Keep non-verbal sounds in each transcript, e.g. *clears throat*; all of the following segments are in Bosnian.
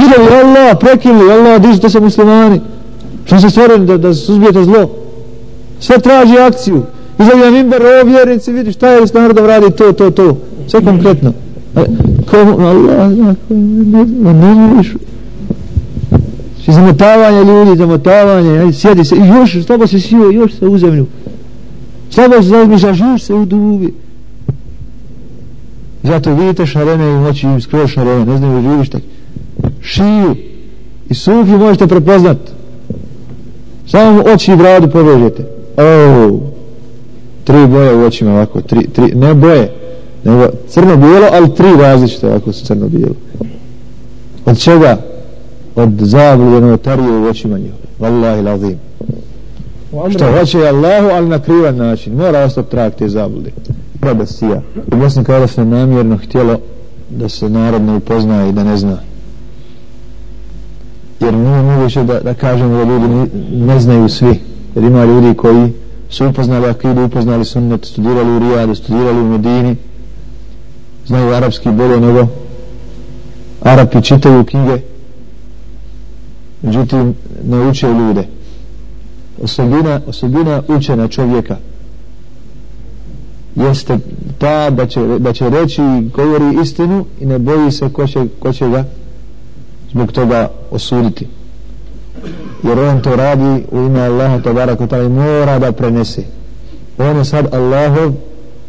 Židovi Allah, prekinuli, Allah, dižite se muslimani. Što se stvorili da, da suzbijete zlo? Sve traži akciju. Izavi na mimber, o vjernici, vidi šta je s narodom radi to, to, to. Sve konkretno. E, komu, Allah, ne, ne, ne možeš. I zamotavanje ljudi, zamotavanje, aj, sjedi se, i još, slabo se sio, još se u zemlju. Slabo se zazmišljaš, još se u dubi. Zato vidite šarene i moći im skroz šarene, ne znam, šta će. Šiju i sufi možete prepoznat. Samo oči i bradu povežete. Oh, tri boje u očima ovako, tri, tri, ne boje, nego crno-bijelo, ali tri različite ovako su crno-bijelo. Od čega? Od zablude novotarije u očima njih. Wallahi lazim. Što hoće je Allahu, ali na krivan način. Mora ostati trag te zablude. Prada sija. Kada se namjerno htjelo da se narod ne upozna i da ne zna. Jer nije moguće da, da kažemo da ljudi ne, ne znaju svi. Jer ima ljudi koji su upoznali akidu, upoznali sunnet, studirali u Rijadu, studirali u Medini, znaju arapski bolje nego Arapi čitaju knjige, međutim ne uče ljude. Osobina, osobina učena čovjeka jeste ta da će, da će reći i govori istinu i ne boji se ko će, ko će ga zbog toga osuditi. Jer on to radi u ime Allaha tabarak i mora da prenese. On je sad Allahov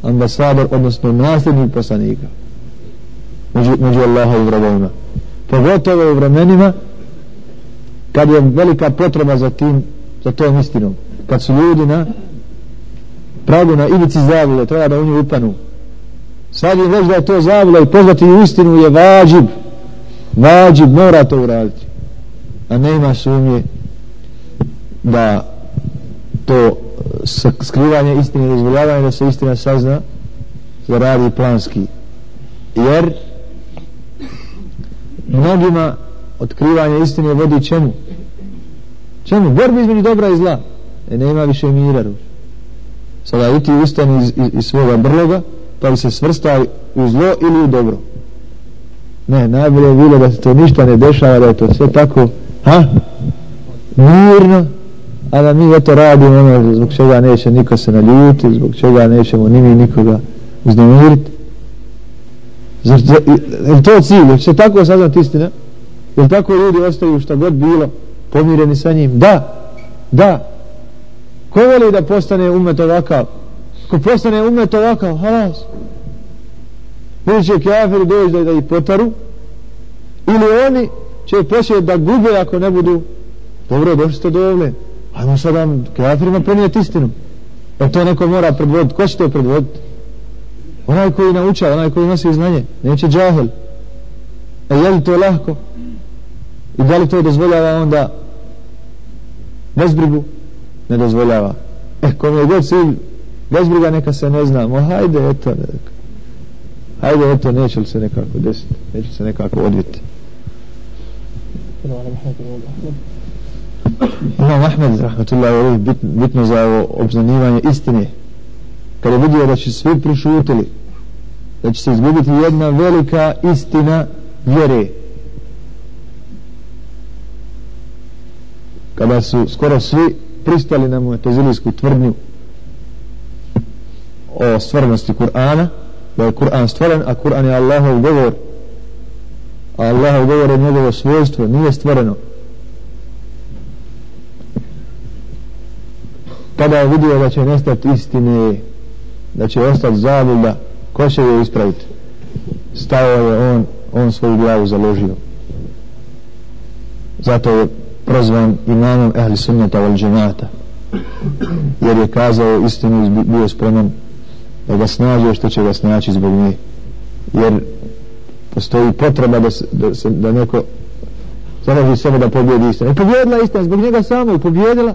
ambasador odnosno nasljednik poslanika. Među, među Allaha i vremena pogotovo u vremenima kad je velika potreba za tim za tom istinom. Kad su ljudi na pragu na ivici zavile treba da u nju upanu. Sad je već da je to zavila i pozvati u istinu je vađib vađib mora to uraditi. A ne ima sumnje da to skrivanje istine i izvoljavanje da se istina sazna da radi planski. Jer mnogima otkrivanje istine vodi čemu? Čemu? Borbi između dobra i zla. E nema više mira sada i ti ustani iz, iz, iz svoga brloga pa bi se svrstao u zlo ili u dobro ne, najbolje je bilo da se to ništa ne dešava da je to sve tako ha? mirno a da mi eto radimo ono zbog čega neće niko se naljuti zbog čega nećemo ni mi nikoga uznemiriti Zar, je to cilj? Je se tako saznat istina? Je tako ljudi ostaju šta god bilo pomireni sa njim? Da, da. Ko voli da postane umet ovakav? Ko postane umet ovakav, halas. Ili će kafiri doći da, da ih potaru? Ili oni će poslije da gube ako ne budu dobro, došli ste do ovle. Ajmo sad vam kafirima prenijeti istinu. E to neko mora predvoditi. Ko će to predvoditi? Onaj koji nauča, onaj koji nosi znanje. Neće džahel. a e je li to lahko? I da li to dozvoljava onda bezbrigu? Ne dozvoljava. E, kom je god cilj bezbriga neka se ne zna. Mo, hajde, eto, neka ajde eto, neće li se nekako desiti, neće se nekako odviti. Imam Ahmed, rahmatullahi, bit, bitno za ovo obznanivanje istine. Kada je vidio da će svi prišutili, da će se izgubiti jedna velika istina vjere. Kada su skoro svi pristali na moju tezilijsku tvrdnju o stvarnosti Kur'ana, da je Kur'an stvoren, a Kur'an je Allahov govor, a Allahov govor je njegovo svojstvo, nije stvoreno. Tada je vidio da će nestati istine, da će ostati zavuda, ko će je ispraviti? Stao je on, on svoju glavu založio. Zato je prozvan imamom ehli sunnata wal džemata. Jer je kazao istinu i bio spreman da ga snađe što će ga snaći zbog nje jer postoji potreba da, se, da, se, da neko zanoži sebe da pobjedi istinu i pobjedila istina zbog njega samo i pobjedila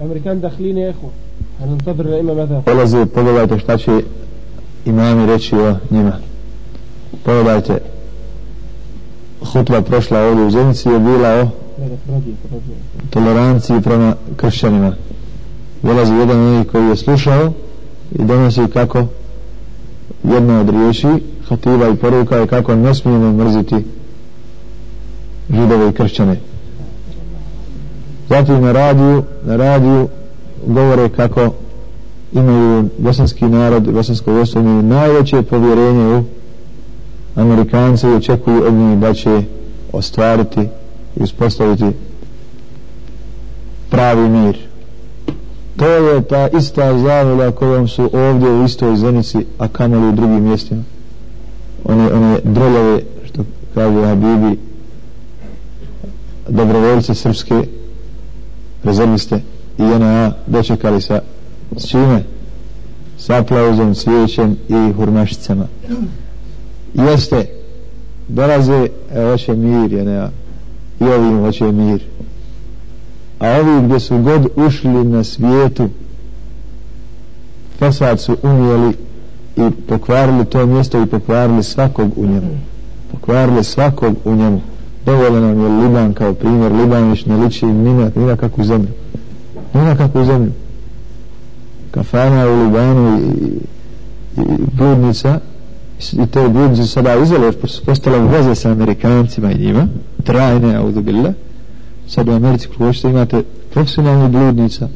Amerikan dahlini eho ننتظر الأئمة ماذا Polazi, pogledajte šta će imami reći o njima. Pogledajte, hutba prošla ovdje u Zenici je bila o toleranciji prema kršćanima dolazi jedan od koji je slušao i donosi kako jedna od riječi hativa i poruka je kako ne smijemo mrziti židove i kršćane. Zatim na radiju na radiju govore kako imaju bosanski narod bosansko vojstvo imaju najveće povjerenje u Amerikanci i očekuju od njih da će ostvariti i uspostaviti pravi mir to je ta ista zavola kojom su ovdje u istoj zenici a kamali u drugim mjestima. One, one droljave što kaže Habibi dobrovoljce srpske rezerviste i JNA dočekali sa s čime? s aplauzom, cvijećem i hurmašicama. Jeste dolaze, e, hoće mir JNA i ovim hoće mir a ovi gdje su god ušli na svijetu fasad su umijeli i pokvarili to mjesto i pokvarili svakog u njemu. Pokvarili svakog u njemu. Dovoljno nam je Liban kao primjer Liban viš ne liči ni na, ni na kakvu zemlju. Ni na kakvu zemlju. Kafana u Libanu i, i, i bludnica i te bludnice sada izvele jer postale veze sa Amerikancima i njima trajne, audubila sad u Americi kako hoćete imate profesionalni bludnica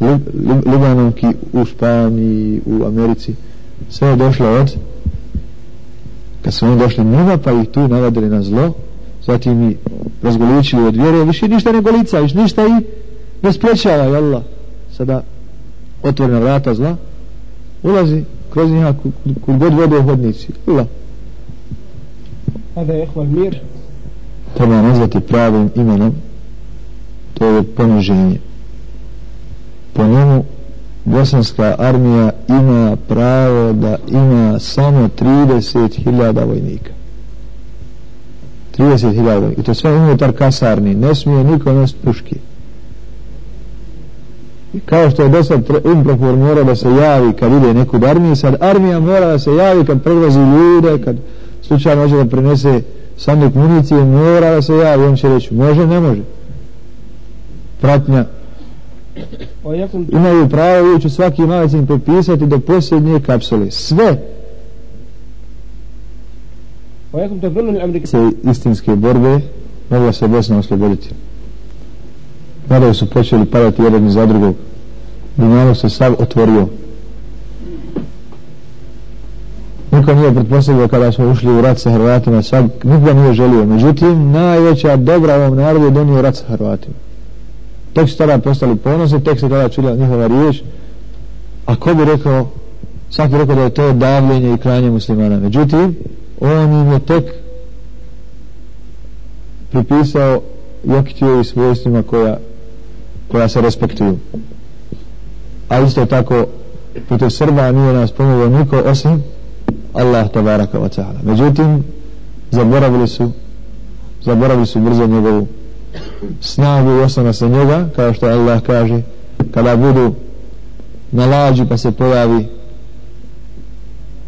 Lib, Lib, Libanovki u Španiji u Americi sve je došlo od kad su oni došli njima pa ih tu navadili na zlo zatim i razgoličili od vjere više ništa ne golica više ništa i ne sprečava i Allah sada otvorena vrata zla ulazi kroz njega kud god vode u hodnici Allah هذا يا إخوة المير treba nazvati pravim imenom. To je poniženje. Po njemu bosanska armija ima pravo da ima samo 30.000 vojnika. 30.000 vojnika i to sve unutar kasarni. Ne smije niko nas puški I kao što je do sad Umprofor mora da se javi kad ide neku armiju sad armija mora da se javi kad prelazi ljude kad slučajno može da prenese sanik municije mora da se javi on će reći može ne može. Pratnja. Imaju pravo ući svaki magazin popisati do posljednje kapsule. Sve. Se istinske borbe mogla se Bosna osloboditi. Nadal su počeli padati jedan za drugog. Dunjalo se sav otvorio. Niko nije pretpostavio kada smo ušli u rat sa Hrvatima Sad niko nije želio Međutim, najveća dobra ovom narodu je donio rat sa Hrvatima tek su tada postali ponosni, tek se tada čula njihova riječ, a ko bi rekao, svaki rekao da je to davljenje i klanje muslimana. Međutim, on im je tek pripisao jokitiju i svojstvima koja, koja se respektuju. A isto tako, putem Srba nije nas pomogao niko osim Allah tabaraka wa ta'ala. Međutim, zaboravili su zaboravili su brzo njegovu snagu i osana sa njega kao što Allah kaže kada budu na lađu pa se pojavi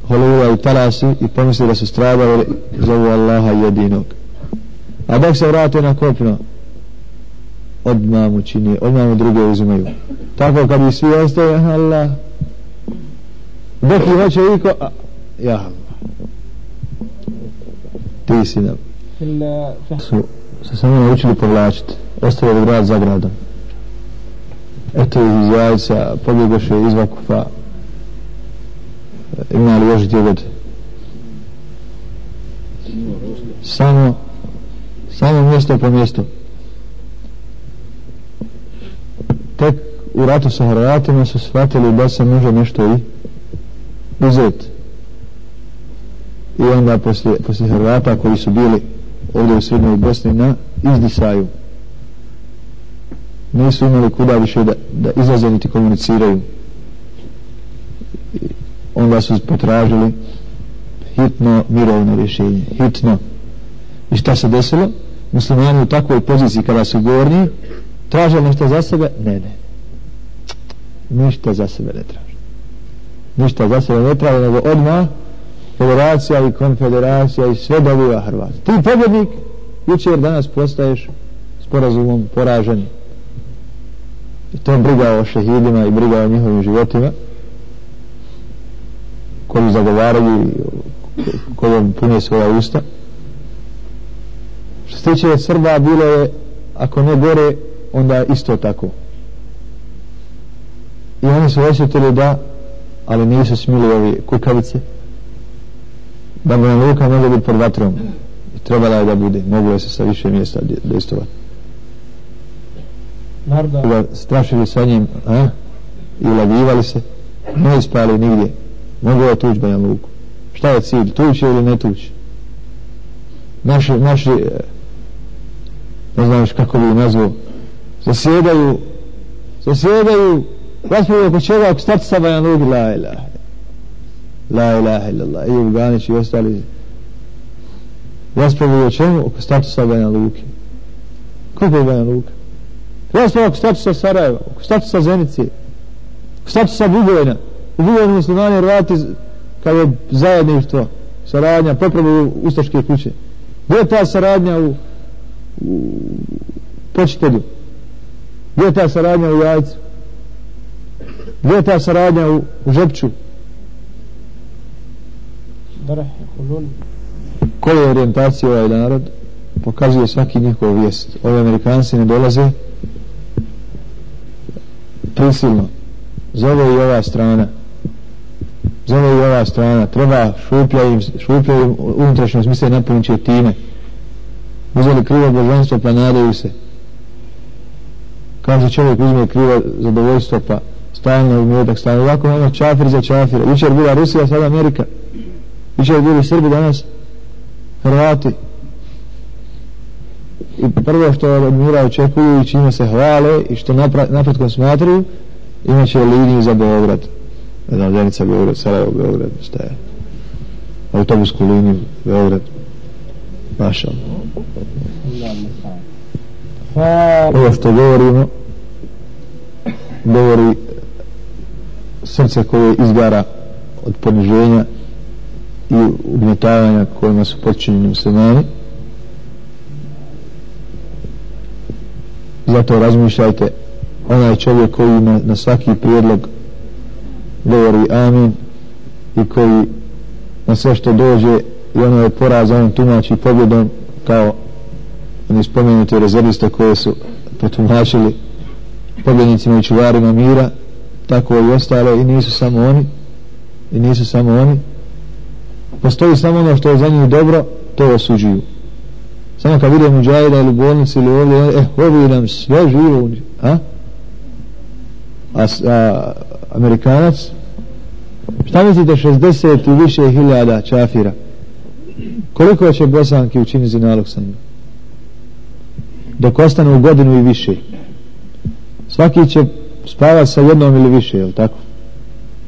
holuva i talasi i pomisli da su stradali zovu Allaha jedinog a dok se vrate na kopno odmah mu čini odmah mu druge uzimaju tako kad bi svi ostaje Allah dok i hoće iko ja. Allah ti si nam su se samo naučili povlačiti. Ostavili grad za gradom. Eto iz jajca pobjegoše iz vakufa. Imali još gdje god? Samo samo mjesto po mjesto. Tek u ratu sa Hrvatima su shvatili da se može nešto i uzeti i onda poslije, poslije Hrvata koji su bili ovdje u Srednjoj Bosni na izdisaju. Nisu imali kuda više da, da izlaze niti komuniciraju. Onda su potražili hitno mirovno rješenje hitno. I šta se desilo? Muslimani u takvoj poziciji kada su gornji traže nešto za sebe? Ne ne. Ništa za sebe ne traže. Ništa za sebe ne traže nego odmah federacija i konfederacija i sve dobiva Hrvat. Ti pobjednik, jučer danas postaješ sporazumom poraženi. I to briga o šehidima i briga o njihovim životima koji zagovaraju kojom pune svoja usta što se tiče Srba bilo je ako ne gore onda isto tako i oni su osjetili da ali nisu smili ovi kukavice Banja Luka može biti pod vatrom i trebala je da bude moglo je se sa više mjesta destovati Narda. da strašili sa njim a? i ulavivali se ne ispali nigdje moglo je tući Banja Luku šta je cilj, tući ili ne tući naši, naši e, ne znaš kako bi nazvao zasjedaju zasjedaju raspravljaju oko čega oko statusa Banja Luki la ilaha la ilaha illallah. I Ganić i ostali raspravljaju o čemu? Oko statusa Banja Luke. kako je Banja Luka raspravljaju oko statusa Sarajeva oko statusa Zenice oko statusa Bugojna u Bugojnu muslimani Hrvati kada je zajedništvo saradnja popravu ustaške kuće. Gdje je ta saradnja u, u počitelju? Gdje je ta saradnja u jajcu? Gdje je ta saradnja u, u žepču? Koja je orijentacija ovaj narod? Pokazuje svaki njihov vijest. Ove amerikanci ne dolaze prisilno. Zove i ova strana. Zove i ova strana. Treba šuplja im, šuplja im unutrašnje smisle napunit će time. Uzeli krivo božanstvo pa nadaju se. Kaže čovjek uzme krivo zadovoljstvo pa stalno u mjetak stalno. Ovako ono čafir za čafir jučer bila Rusija sada Amerika jučer bili Srbi danas Hrvati. I prvo što od mira očekuju i čime se hvale i što napretkom smatruju imaće liniju za Beograd. Jedna Zenica Beograd, Sarajevo Beograd šta je? Autobusku liniju Beograd. Maša. Ovo što govorimo govori srce koje izgara od poniženja i ugnjetavanja kojima su počinjeni muslimani. Zato razmišljajte onaj čovjek koji na, na svaki prijedlog govori amin i koji na sve što dođe i ono je poraz on tumači pobjedom kao oni spomenuti rezerviste koje su protumačili pobjednicima i čuvarima mira tako i ostale i nisu samo oni i nisu samo oni postoji samo ono što je za njih dobro to osuđuju. Samo kad vidimo muđajda ili bolnici ili ovdje eh, ovi nam sve živo a? A, a Amerikanac? Šta mislite 60 i više hiljada čafira? Koliko će bosanki učiniti zinalog sa njim dok ostane u godinu i više. Svaki će spavati sa jednom ili više je li tako?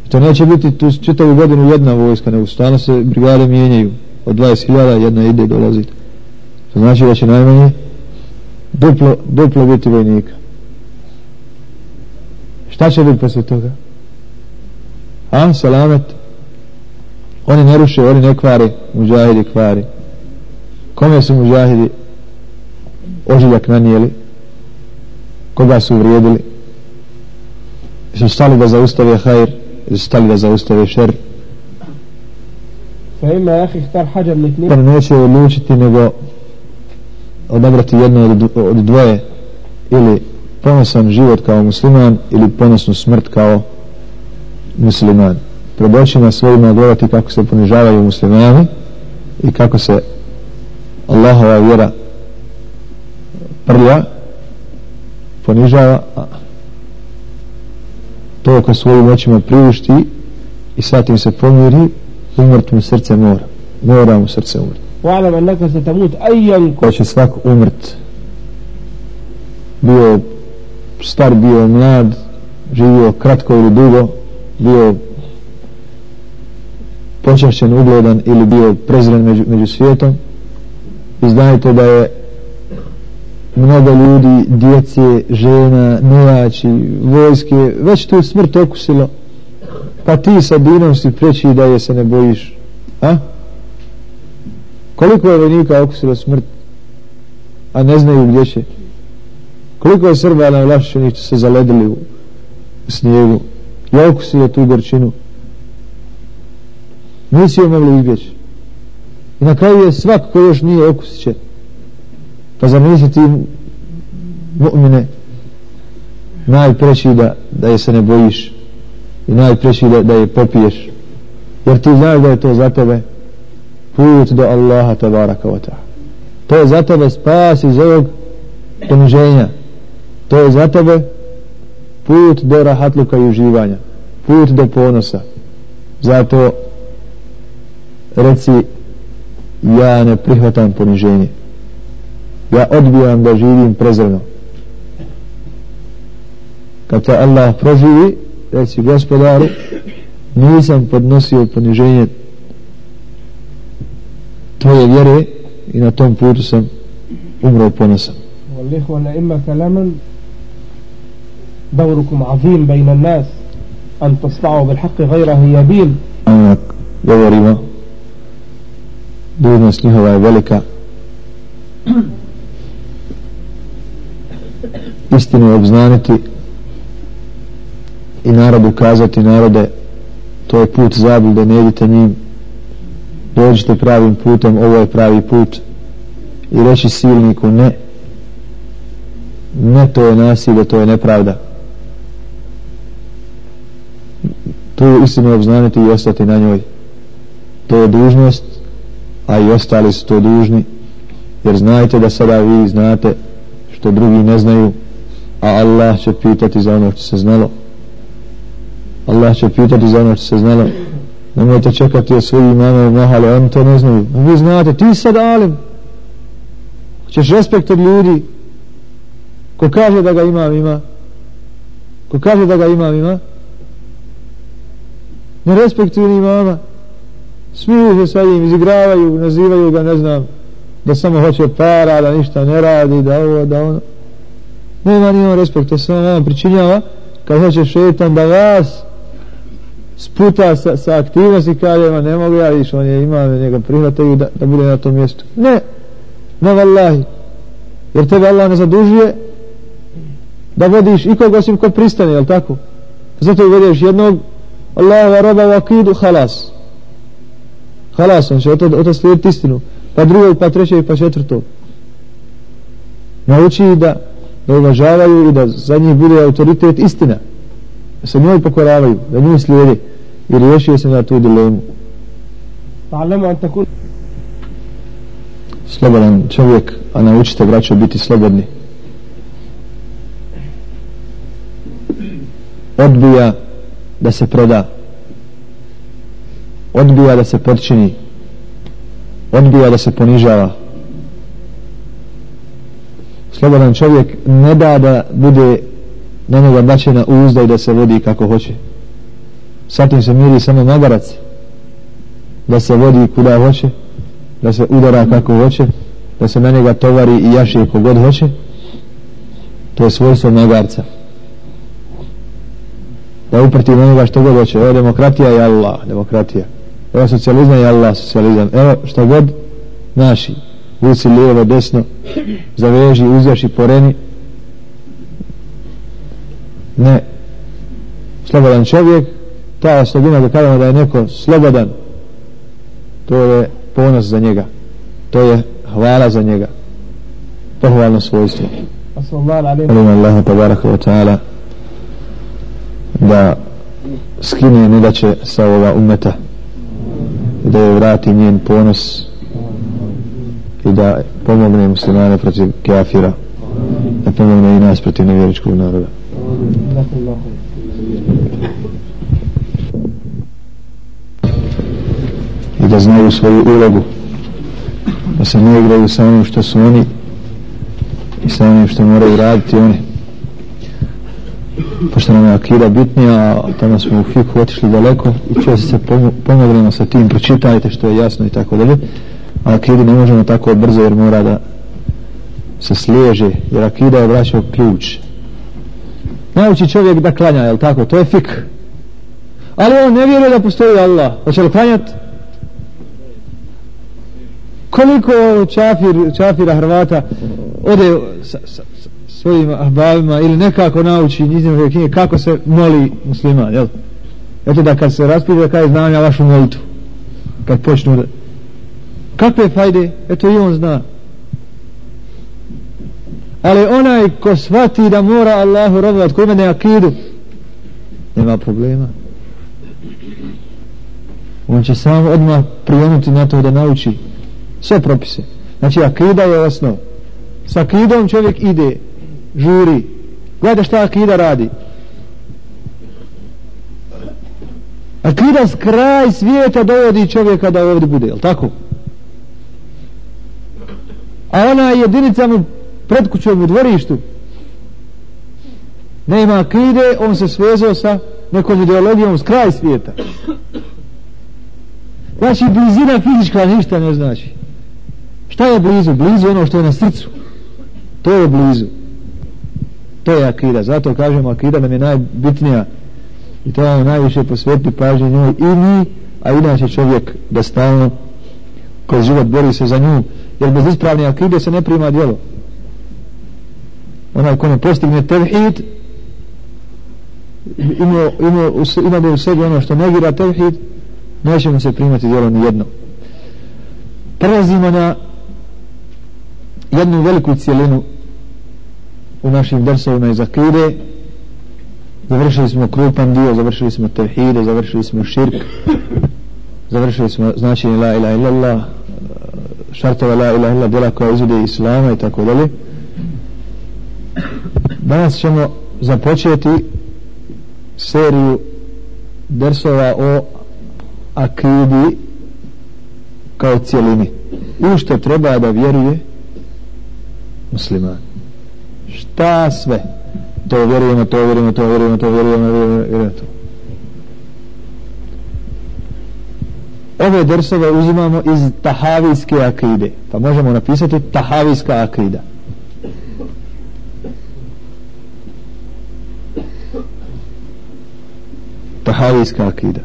To neće biti tu čitavu godinu jedna vojska nego stano se brigade mijenjaju. Od 20.000 jedna ide dolazi. to znači da će najmanje duplo, duplo biti vojnika. Šta će biti poslije toga? A salamet oni ne ruše, oni ne kvare, muđahidi kvari kome su muđahidi ožiljak nanijeli? Koga su uvrijedili? Su stali da zaustave hajr? Stali da zaustave šer. Fa ima jahi htar hađar litni pa neće odlučiti nego odabrati jedno od, od dvoje. Ili ponosan život kao musliman ili ponosnu smrt kao musliman. Pred očima svojima gledati kako se ponižavaju muslimani i kako se Allahova vjera prlja ponižava to ko svojim očima priušti i sad se pomiri umrt mu srce mora. Mora mu srce umrt. Annaka satamut ayyan ko će svak umrt. Bio star bio mlad živio kratko ili dugo bio počašćen, ugledan ili bio prezren među, među svijetom i znajte da je mnogo ljudi, djece, žena, nejači, vojske, već tu smrt okusilo pa ti sa dinom si preći da je se ne bojiš a? koliko je vojnika okusilo smrt a ne znaju gdje će? Koliko je Srba na vlašćenih se zaledili u snijegu? I okusilo tu gorčinu? Nisi joj mogli izbjeći. I na kraju je svak ko još nije okusit će pa zar nisi ti mu'mine najpreći da, da je se ne bojiš i najpreći da, da je popiješ? Jer ti znaš da je to za tebe put do Allaha tabaraka wa ta'ala. To je za tebe spas iz ovog poniženja. To je za tebe put do rahatluka i uživanja put do ponosa. Zato reci ja ne prihvatam poniženje. Ja odbijam da živim prezrno kad te Allah proživi reci gospodaru nisam podnosio poniženje tvoje vjere i na tom putu sam umro ponosan والإخوة لإما كلاما دوركم عظيم بين الناس أن تصنعوا بالحق غير هيابين أنا govorimo dužnost njihova je velika istinu obznaniti i narodu kazati narode to je put zablude ne idite njim. Dođite pravim putem ovo je pravi put. I reći silniku ne ne to je nasilje to je nepravda. Tu istinu obznaniti i ostati na njoj. To je dužnost a i ostali su to dužni. Jer znajte da sada vi znate što drugi ne znaju a Allah će pitati za ono što se znalo. Allah će pitati za ono što se znalo. Nemojte čekati od svojih imama i mahale oni to ne znaju. Vi znate ti sad alim. Ćeš respekt od ljudi. Ko kaže da ga imam ima. Ko kaže da ga imam ima. Ne respektuju imama. Smiju se sa njim izigravaju nazivaju ga ne znam da samo hoće para da ništa ne radi da ovo da ono nema ni on respekt to samo vam pričinjava kad hoće šetan da vas sputa sa, sa aktivnosti kaže ne mogu ja više, on je ima njega prihvataju da, da bude na tom mjestu. Ne ne vallahi. Jer tebe Allah ne zadužuje da vodiš ikog osim ko pristane jel tako? Zato uvedeš jednog Allahu roba u akidu halas. Halas on će od to slijediti istinu pa drugog pa trećeg pa četvrtog. Nauči da da uvažavaju i da za njih bude autoritet istina. Da se njoj pokoravaju da njih slijede i riješio se na tu dilemu. Slobodan čovjek a naučite braćo biti slobodni. Odbija da se proda. Odbija da se podčini. Odbija da se ponižava slobodan čovjek ne da da bude na njega bačena uzda i da se vodi kako hoće. Satim se miri samo magarac. Da se vodi kuda hoće da se udara kako hoće da se na njega tovari i jaše kogod hoće. To je svojstvo magarca. Da uprti na njega što god hoće. Evo demokratija je Allah demokratija. Evo socijalizam je Allah socijalizam. Evo što god naši vuci lijevo desno zaveži uzjaši poreni. Ne. Slobodan čovjek ta slobina da kažemo da je neko slobodan to je ponos za njega. To je hvala za njega. Pohvalno svojstvo. Alim Allah tabaraka wa ta'ala da skine ne da će sa ovoga umeta i da je vrati njen ponos i da pomogne muslimane protiv kafira da pomogne i nas protiv nevjeričkog naroda. I da znaju svoju ulogu da se ne igraju sa onim što su oni i sa onim što moraju raditi oni. Pošto nam je akida bitnija a tamo smo u fiku otišli daleko i često se pomognemo sa tim pročitajte što je jasno i tako dalje a akidu ne možemo tako brzo jer mora da se sliježe jer akida je vraćao ključ. Nauči čovjek da klanja je tako? To je fik. Ali on ne vjeruje da postoji Allah. Hoće li klanjati koliko čafir, čafira Hrvata ode sa, sa, sa svojim ahbavima ili nekako nauči nizim knjige kako se moli musliman jel? eto da kad se raspide da kaže znam ja vašu molitvu. Kad počnu da kakve fajde? Eto i on zna. Ali onaj ko shvati da mora Allahu robovat ko ima ne akidu nema problema. On će samo odmah prijenuti na to da nauči sve propise. Znači akida je osnov. Sa akidom čovjek ide žuri. Gleda šta akida radi. Akida s kraj svijeta dovodi čovjeka da ovdje bude jel tako? A ona jedinica mu pred kućom u dvorištu. Nema akide on se svezao sa nekom ideologijom s kraj svijeta. Znači blizina fizička ništa ne znači. Šta je blizu? blizu ono što je na srcu. To je blizu. To je akida. Zato kažemo akida nam je najbitnija. I to je najviše posvetiti pažnje njoj i mi a inače čovjek da stalno kroz život bori se za nju jer bez ispravne akide se ne prima djelo. Onaj ko ne postigne tevhid ima, ima, ima da u sebi ono što negira tevhid neće mu se primati djelo ni jedno. Prelazimo na jednu veliku cijelinu u našim drsovima iz akide. Završili smo krupan dio završili smo tevhide završili smo širk završili smo značenje la ilaha illallah šartova la ilaha illa djela koja izvode islama i tako dalje. Danas ćemo započeti seriju dersova o akidi kao cijelini u što treba da vjeruje musliman? Šta sve? To vjerujemo, to vjerujemo, to vjerujemo, to vjerujemo, vjerujemo, vjerujemo vjerujemo. Ove dersove uzimamo iz tahavijske akide, pa možemo napisati tahavijska akida. Tahavijska akida.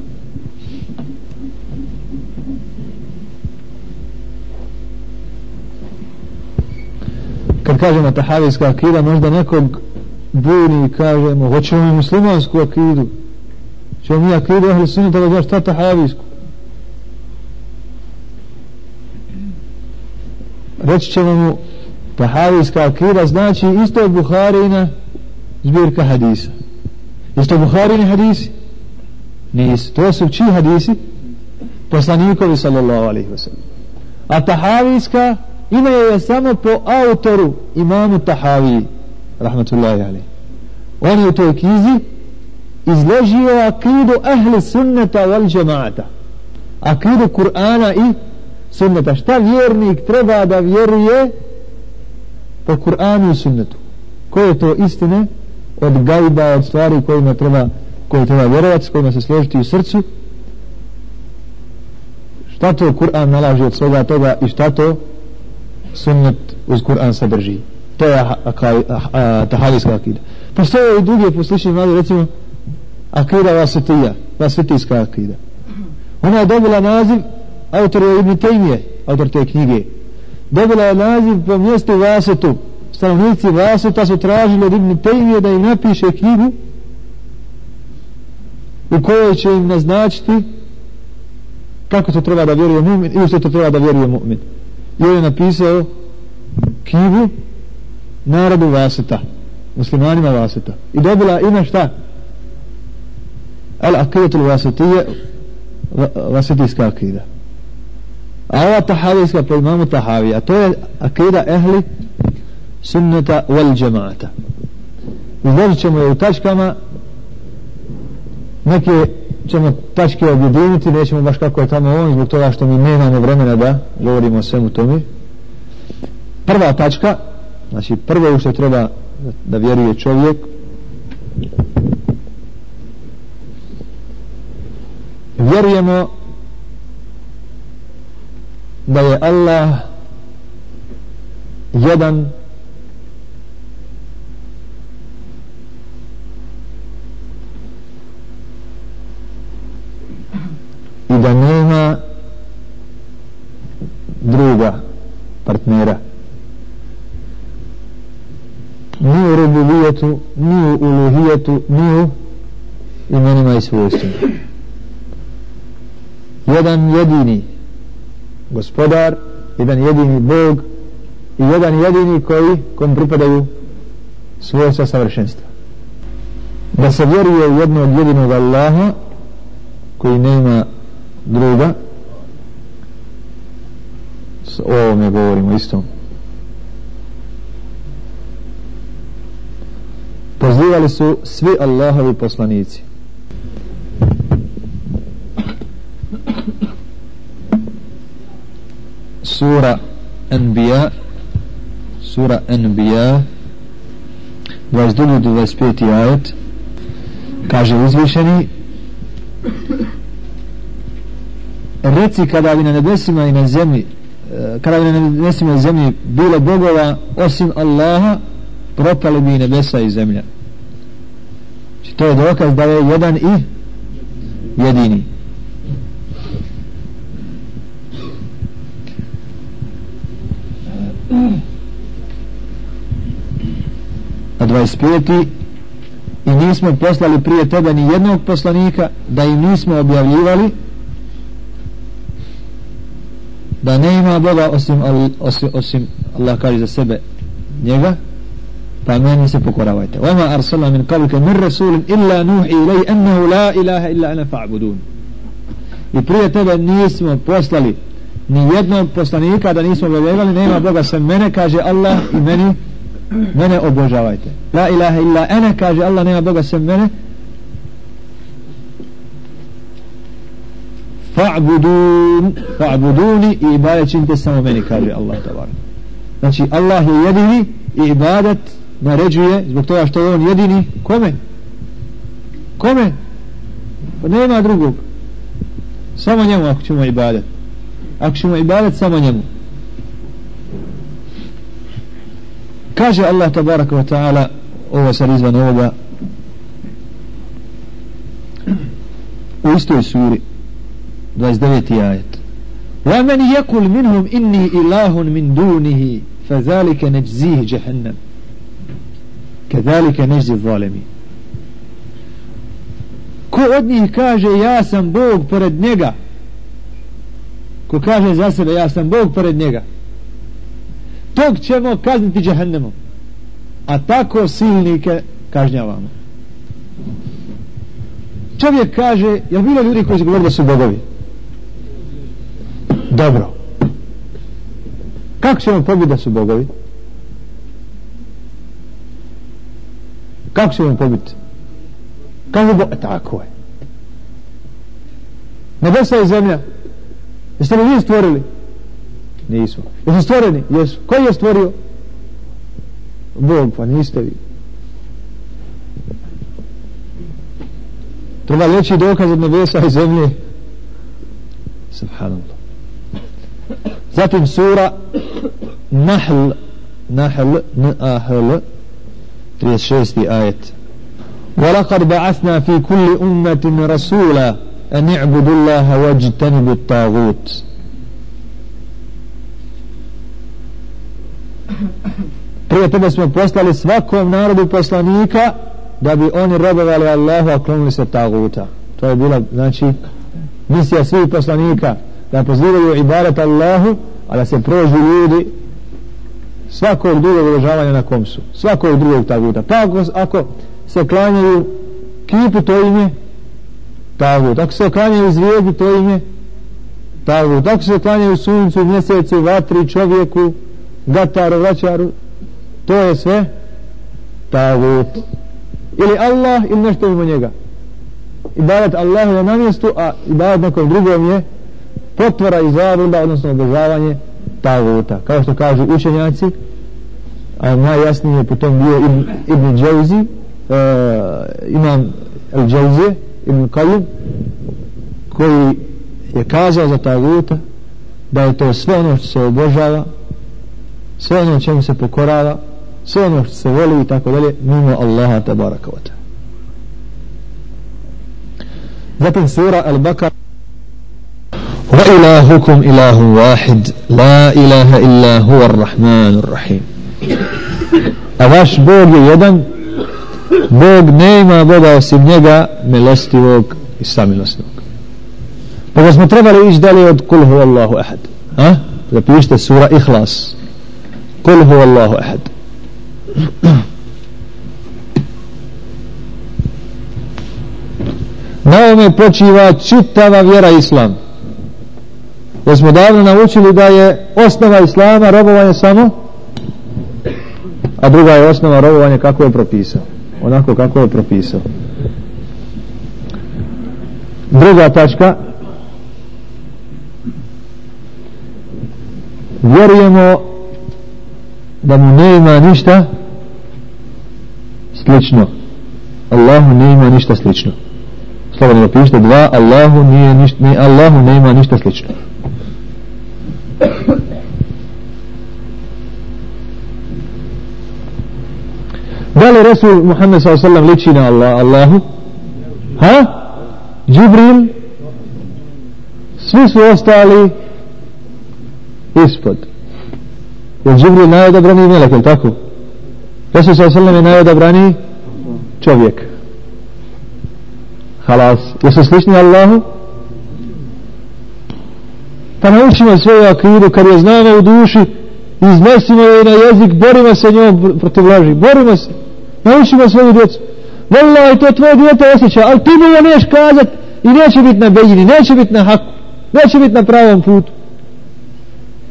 Kad kažemo tahavijska akida, možda nekog buni i kažemo, hoćemo mi muslimansku akidu. Ćemo mi akidu ahli sunnata da pa znaš šta tahavijsku. Reći ćemo mu, tahavijska akida znači isto od Buharina zbirka hadisa. Isto Buharini hadisi? Nisu. To su čiji hadisi? Poslanikovi sallallahu alaihi wa sallam. A tahavijska ime je samo po autoru imamu tahaviji rahmatullahi alaihi on je u toj knjizi izložio akidu ahli sunneta wal džemata akidu Kur'ana i sunneta. Šta vjernik treba da vjeruje po Kur'anu i sunnetu? Koje je to istine od gajba, od stvari kojima treba koje treba vjerovati, s kojima se složiti u srcu? Šta to Kur'an nalaži od svega toga i šta to sunnet uz Kur'an sadrži? To je tahavijska akida. Postoje i druge poslične mlade recimo akida vasetija vasetijska akida. Ona je dobila naziv autor je Ibn Tejmije autor te knjige. Dobila je naziv po mjestu Vasetu stanovnici Vaseta su tražili od Ibn Tejmije da im napiše knjigu u kojoj će im naznačiti kako to treba da vjeruje mu'min i što to treba da vjeruje mu'min. I on je napisao knjigu narodu Vaseta muslimanima Vaseta i dobila ime šta? Al-Aqidatul Vasetije Vasetijska akida a ova tahavijska po imamu tahavija to je akida ehli sunneta wal džemata izložit ćemo je u tačkama neke ćemo tačke objediniti nećemo baš kako je tamo on zbog toga što mi nemamo vremena da govorimo o svemu tome. Prva tačka znači prvo što treba da vjeruje čovjek vjerujemo da je Allah jedan i da nema druga partnera ni u rububijetu, ni u uluhijetu, ni u imenima i svojstvima. Jedan jedini, gospodar jedan jedini Bog i jedan jedini koji kom pripadaju svojstva savršenstva. Da se vjeruje u jednog jedinog Allaha koji nema druga s ovome govorimo istom pozivali su svi Allahovi poslanici. Sura Anbiya sura Anbiya 22. do 25. ajet kaže uzvišeni reci kada bi na nebesima i na zemlji e, kada bi na nebesima i na zemlji bilo bogova osim Allaha propali bi nebesa i zemlja znači to je dokaz da je jedan i jedini a 25 i nismo poslali prije tebe ni jednog poslanika da im nismo objavljivali da ne ima Boga osim, osim, osim Allah kaže za sebe njega pa meni se pokoravajte وما أرسلنا من قبلك من رسول إلا نوحي إليه أنه لا إله إلا أنا فاعبدون i prije tebe nismo poslali ni jednog poslanika da nismo objavljivali nema Boga sem mene kaže Allah i meni mene obožavajte. La ilaha illa ene kaže Allah nema Boga sem mene. Fa'budun fa'buduni i ibadet činite samo meni kaže Allah tabar znači Allah je jedini i ibadet naređuje zbog toga što je on jedini. Kome? kome? pa nema drugog. Samo njemu ako ćemo ibadet. Ako ćemo ibadet samo njemu. kaže Allah tabaraka wa ta'ala ovo sad izvan ovoga u istoj suri 29. ajet ومن يقول منهم إني إله من دونه فذلك نجزيه جهنم كذلك نجزي الظالمين ko od njih kaže ja sam Bog pored njega ko kaže za sebe ja sam Bog pored njega tog ćemo kazniti džahennemom a tako silnike kažnjavamo. Čovjek kaže je bilo ljudi koji su govorili da su bogovi? Dobro. Kako ćemo pobiti da su bogovi? Kako ćemo pobiti kako bo... E, tako je. Nebesa i zemlja. Jeste li vi stvorili? Nismo. Jesu stvoreni? Jesu. Ko je stvorio? Bog, pa niste vi. Treba leći dokaz od nebesa i zemlje. Subhanallah. Zatim sura Nahl Nahl N-A-H-L 36. ajet ولقد بعثنا في كل أمة رسولا أن اعبدوا الله واجتنبوا الطاغوت prije tebe smo poslali svakom narodu poslanika da bi oni robovali Allahu a klonili se taguta. To je bila znači misija svih poslanika da pozivaju ibarat Allahu a da se prođu ljudi svakog drugog uložavanja na komsu svakog drugog taguta. Pa ako, ako se klanjaju kipu to ime tagut. Ako se klanjaju zvijedi to ime tagut. Ako se klanjaju suncu, mjesecu, vatri, čovjeku gataru, vraćaru to je sve tagut. Ili Allah ili nešto ima njega. Ibadat Allah je na mjestu a ibadat nekom drugom je potvora i zabluda, odnosno obožavanje taguta. Kao što kažu učenjaci a najjasnije je potom bio Ibn, Ibn Džavzi uh, e, imam El Džavzi Ibn Kajim koji je kazao za taguta da je to sve ono što se obožava sve ono čemu se pokorava sve ono što se voli i tako dalje mimo Allaha tabaraka wa ta zatim sura Al-Bakar wa ilahukum ilahun wahid la ilaha illa huwa ar-Rahman ar-Rahim a vaš Bog je jedan Bog ne ima Boga osim njega milostivog i samilosnog. Pa da smo trebali ići dalje od kul hu Allahu ahad a? zapišite sura ihlas قل هو Allahu ahad na ome počiva čitava vjera islam. Jer smo davno naučili da je osnova islama robovanje samo a druga je osnova robovanje kako je propisao. Onako kako je propisao. Druga tačka. Vjerujemo da mu ne ima ništa slično. Allahu ne ima ništa slično. Slobodno napišite dva Allahu nije ništa ne, Allahu ne ima ništa slično. Da li Resul Muhammed s.a.v. liči na Allah, Allahu? Ha? Džibril? Svi su ostali ispod jer Džibril najodabraniji melek, je tako? Resul s.a.v. je najodabraniji čovjek halas jesu slični Allahu pa naučimo svoju akidu kad je znamo u duši iznesimo je na jezik borimo se njom protiv laži borimo se naučimo svoju djecu Wallahi, to tvoje djete osjeća, ali ti mu je neš kazat i neće biti na beljini, neće biti na haku, neće biti na pravom putu.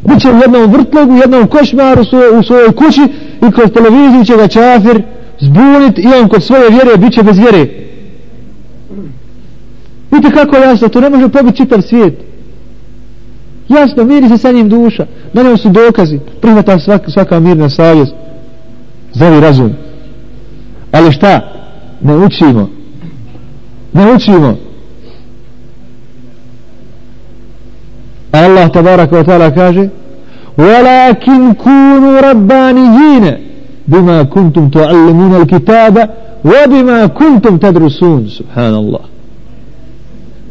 Biće u jednom vrtlogu, u jednom košmaru svoj, u svojoj kući i kroz televiziju će ga čafir zbunit i on kod svoje vjere bit će bez vjere. Vidite kako jasno, to ne može pobiti čitav svijet. Jasno, miri se sa njim duša. Na njom su dokazi. Prihvatam svaka, svaka mirna savjest. Zdravi razum. Ali šta? Ne učimo. Ne učimo. Allah tabaraka wa ta'ala kaže ولكن كونوا ربانيين بما كنتم تعلمون الكتاب وبما كنتم تدرسون سبحان الله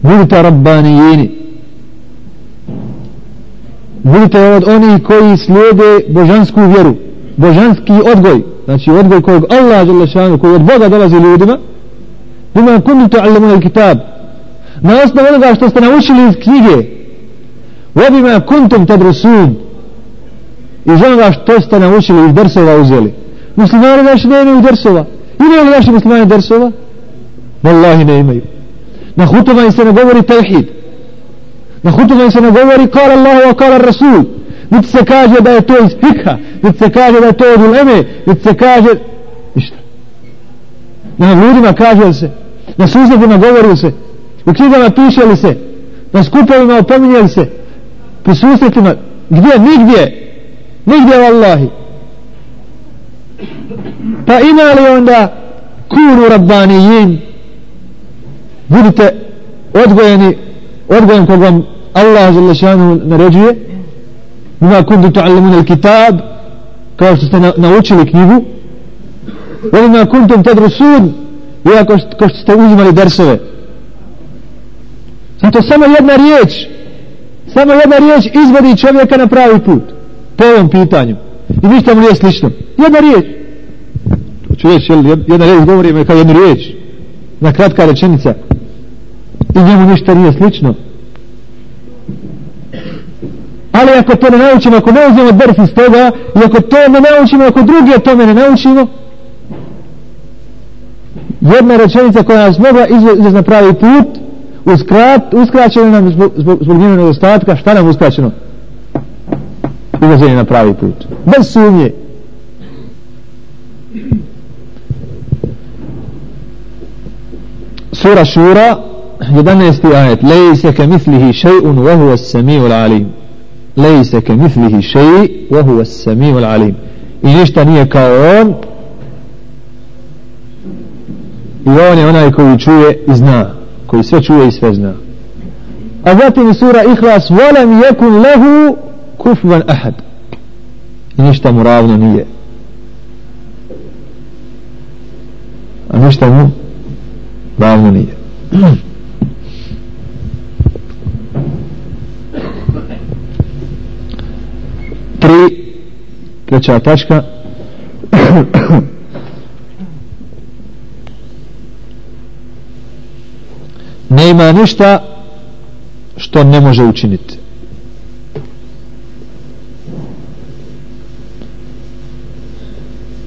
budite rabbanijini budite od onih koji slijede božansku vjeru božanski odgoj znači odgoj kojeg Allah šanu, koji od Boga dolazi ljudima bima kundu ta'allamuna kitab na osnovu onoga što ste naučili iz knjige wabima kuntum tadrusun. Iz onoga što ste naučili iz drsova uzeli. Muslimani naši ne imaju dersova. Imaju li naši muslimani drsova Wallahi ne imaju. Na hutova se ne govori tevhid. Na hutova se ne govori kala Allah wa kala Rasul. Niti se kaže da je to iz fikha niti se kaže da je to od uleme niti se kaže ništa. Na ljudima kaže se na susjedima govori se u knjigama piše li se na skupovima opominje se pri susretima gdje, nigdje nigdje u Allahi pa ima li onda kunu rabbanijin budite odgojeni odgojen kog vam Allah za lešanu naređuje. Ima kundu ta'allamuna al-kitab kao što ste na, naučili knjigu. Ima kuntum tadrusun iako što ste uzimali dersove. Zato samo jedna riječ samo jedna riječ izvodi čovjeka na pravi put po ovom pitanju. I ništa mu nije slično. Jedna riječ. Ću reći, jedna riječ govori kao jednu riječ. Na kratka rečenica. I njemu ništa nije slično. Ali ako to ne naučimo ako ne uzmemo drs iz toga i ako to ne naučimo ako drugi to ne naučimo jedna rečenica koja nas mogla izvesti na pravi put uskrat, uskraćeno nam zbog, zbog, zbog njenog nedostatka šta nam uskraćeno? Izvesti na pravi put. Bez sumnje. Sura šura 11. ajet. Lejse ke mislihi še'un wa huwa samiju l'alim lejse ke mislihi še'i wa huwa samiju l'alim i ništa nije kao on. I on je onaj koji čuje i zna koji sve čuje i sve zna. A zatim sura ihlas volem jekun lehu kufvan ahad. I ništa mu ravno nije. A ništa mu ravno nije. *clears throat* Tri treća tačka. *clears throat* nema ništa što ne može učiniti.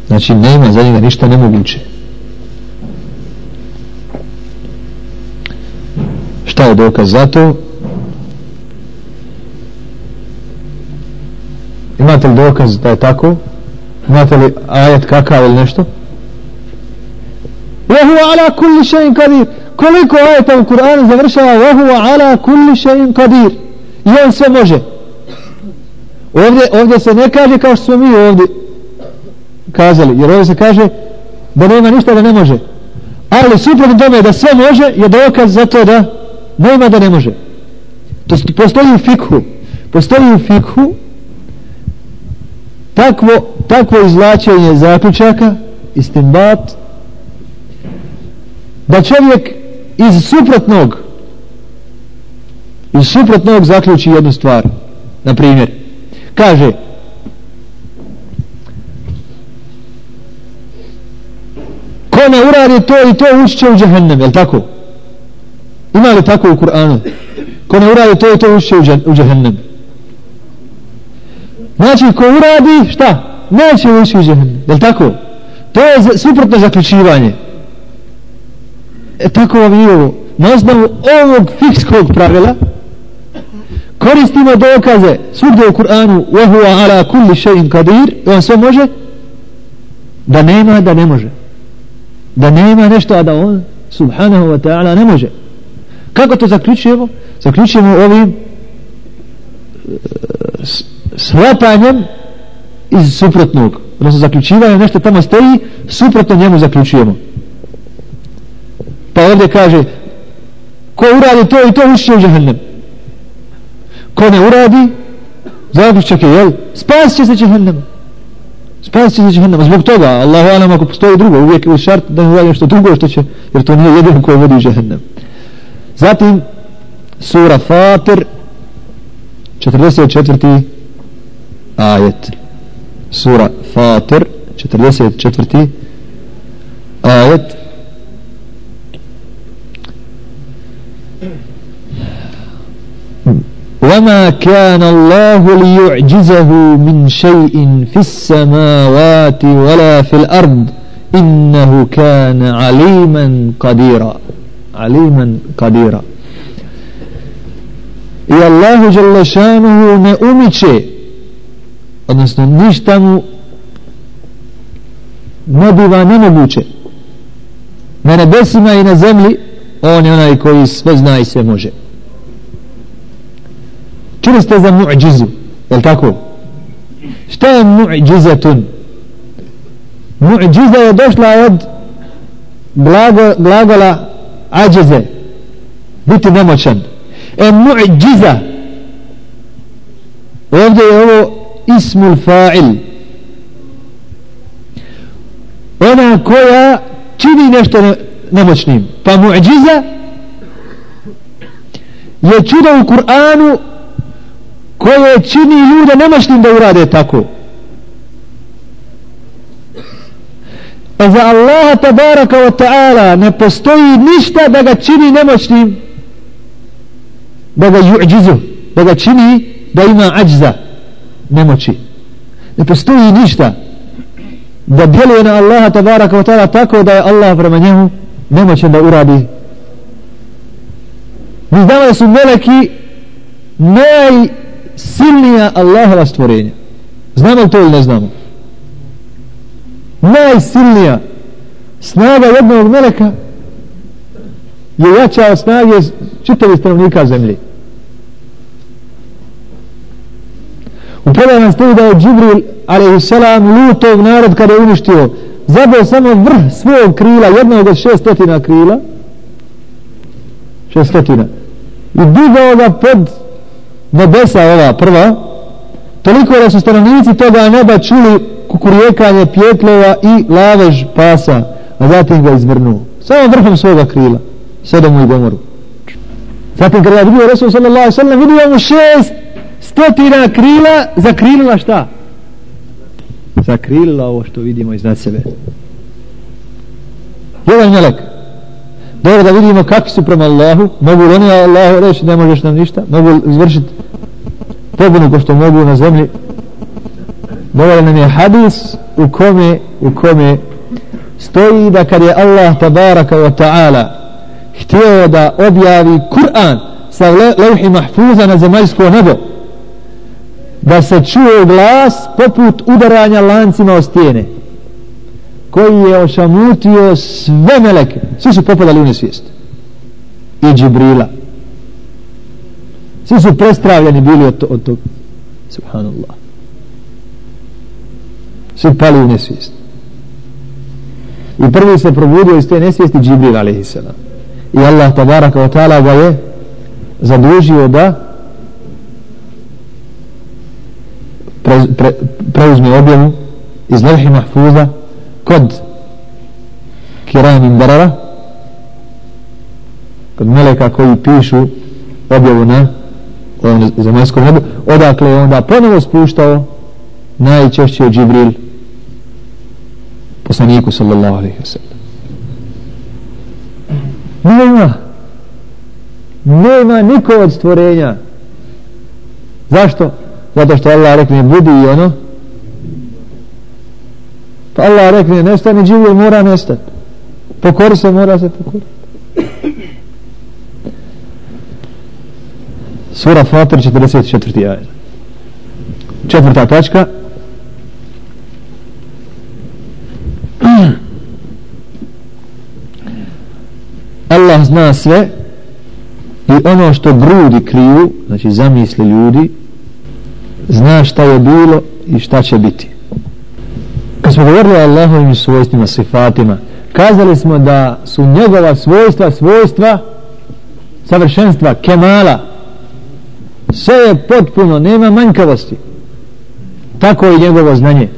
Znači nema za njega ništa nemoguće šta je dokaz za to? Imate li dokaz da je tako? Imate li ajet kakav ili nešto? وهو على كل شيء قدير koliko ajeta u Kur'anu završava وهو على كل شيء قدير i on sve može ovdje, ovdje se ne kaže kao što smo mi ovdje kazali jer ovdje se kaže da nema ništa da ne može ali suprotno tome da sve može je dokaz za to da nema da ne može to postoji u fikhu postoji u fikhu takvo, takvo izlačenje zaključaka istimbat da čovjek iz suprotnog iz suprotnog zaključi jednu stvar. Na primjer kaže ko ne uradi to i to ući će u džahennem je tako? Ima li tako u Kur'anu? Ko ne uradi to i to ući će u džahennem znači ko uradi šta? Neće ući u džahennem je tako? To je suprotno zaključivanje. e tako vam i ovo na osnovu ovog fikskog pravila koristimo dokaze svugdje u Kur'anu وَهُوَ عَلَى كُلِّ شَيْءٍ قَدِيرٍ i on sve može da nema da ne može da nema nešto a da on subhanahu wa ta'ala ne može kako to zaključujemo zaključujemo ovim e, shvatanjem iz suprotnog odnosno zaključivanjem nešto tamo stoji suprotno njemu zaključujemo pa ovdje kaže ko uradi to i to ušće u džahnem ko ne uradi zaključak je jel? Spas će se džahnem spas će se džahnem zbog toga Allahu alam ako postoji drugo uvijek je šart da ne uradi što drugo što će jer to nije jedino koje vodi u džahnem zatim sura Fatir 44. ajet. Sura Fatir 44. ajet. وما كان الله ليعجزه من شيء في السماوات ولا في الأرض إنه كان عليما قديرا عليما قديرا i Allahu Đalešanuhu ne umiće odnosno ništa mu ne biva nemoguće na nebesima i na zemlji on je onaj koji sve zna i sve može čuli ste za mu'đizu je tako? Šta je mu'đizatun? Mu'điza je došla od blago, glagola ađeze biti nemoćan. E mu'điza ovdje je ovo ismul fa'il. Ona koja čini nešto nemoćnim. Pa mu'điza je čudo u Kur'anu koje čini ljude nemoćnim da urade tako. E za Allaha tabaraka wa ta'ala ne postoji ništa da ga čini nemoćnim da ga ju'đizu da ga čini da ima ađza nemoći. Ne postoji ništa da djeluje na Allaha tabaraka wa ta'ala tako da je Allah prema njemu nemoćan da uradi. Mi znamo da su meleki najsilnija Allahova stvorenja znamo li to ili ne znamo najsilnija snaga jednog meleka je jača od snage čitavih stanovnika zemlje u predajem stoji da je Džibril a.s. lutov narod kada je uništio zabio samo vrh svog krila jednog od šestotina krila šestotina i digao ga pod nebesa ova prva toliko da su stanovnici toga neba čuli kukurijekanje pjetlova i lavež pasa a zatim ga izvrnuo samo vrhom svoga krila Sodomu i Gomoru. Zatim kada je vidio Resul sallallahu sallam vidio mu šest stotina krila zakrilila šta? Zakrilila ovo što vidimo iznad sebe. Jedan melek dobro da vidimo kakvi su prema Allahu. Mogu li oni Allahu reći ne možeš nam ništa? Mogu izvršiti pobunu ko što mogu na zemlji? Dovolj nam je hadis u kome u kome stoji da kad je Allah tabaraka wa ta'ala htio da objavi Kur'an sa levhi mahfuza na zemaljsko nebo da se čuje glas poput udaranja lancima o stijene koji je ošamutio sve meleke. Svi su popadali u nesvijest. I Džibrila. Svi su prestravljeni bili od, to, od tog. Subhanallah. Svi pali u nesvijest. I prvi se probudio iz te nesvijesti Džibril a.s. i Allah tabaraka wa ta'ala ga je zadužio da pre, pre, preuzme objavu iz levhi mahfuza kod kiramin barara kod meleka koji pišu objavu na ovom zemaljskom nebu odakle je onda ponovo spuštao najčešće Džibril poslaniku sallallahu alaihi wa sallam nema nema niko od stvorenja zašto? zato što Allah rekne budi i ono pa Allah rekne nestani Džibril mora nestati pokori se mora se pokori Sura Fatir 44. ajet. Četvrta tačka. Allah zna sve i ono što grudi kriju, znači zamisli ljudi, zna šta je bilo i šta će biti. Smo govorili o Allahovim svojstvima, sifatima, kazali smo da su njegova svojstva, svojstva savršenstva, kemala, sve je potpuno, nema manjkavosti. Tako je njegovo znanje.